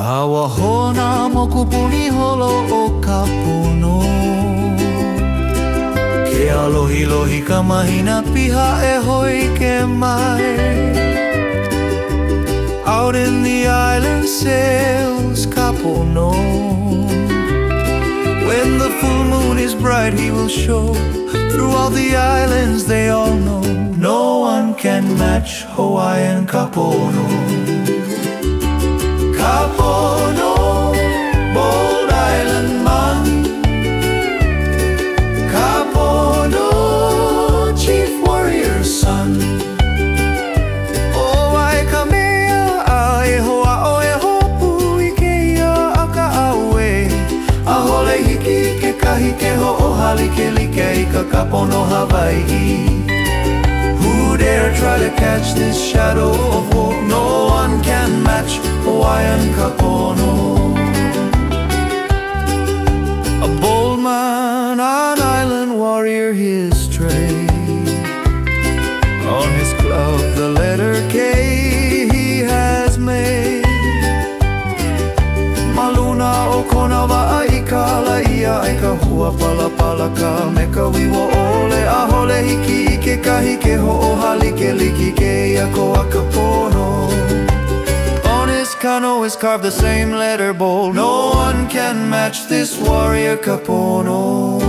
Awa hona moku puni holo o ka pono Ke alohi lohi ka mahina piha e hoi ke mai Out in the island sails ka pono When the full moon is bright he will show Through all the islands they all know. No one can match Hawaiian Kapono, o hali ke ka kapono Hawaii. Who dare try to catch this shadow of war? No one can match Hawaiian Kapono. A bold man, an island warrior, his trade. On his club, the letter K he has made. Maluna o kona wa aika la ia ai hua pala pala ka me ka wiwa ole a hole hiki i ke kahi ke ho liki ke ia ko On his kano is carved the same letter bold. No one can match this warrior Kapono,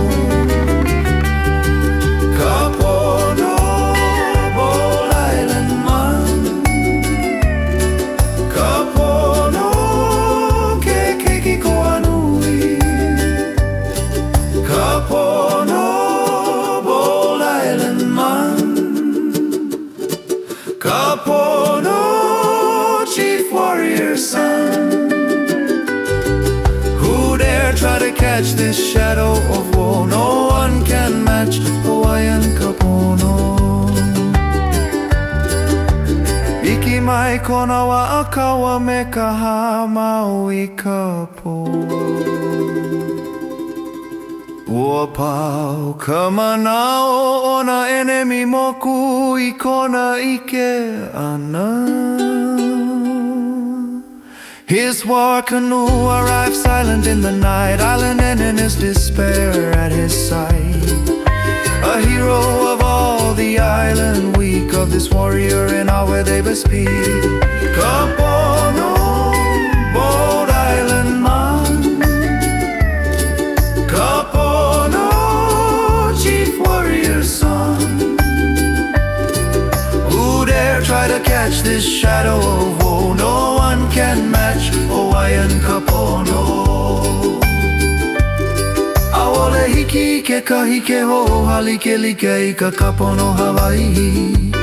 Kapono chief warrior son Who dare try to catch this shadow of war? No one can match Hawaiian Kapono. Iki mai kona wa akawa me ka ha maui ka po Ua pau ka manao o na enemy moku i kona ike ana. His war canoe arrives silent in the night. Island and in his despair at his side a hero of all the island weak of this warrior in where they bespeak. Kapono, to catch this shadow of woe? No one can match Hawaiian Kapono. Aole hiki ke kahi ke ho hali ke like i ka kapono Hawaii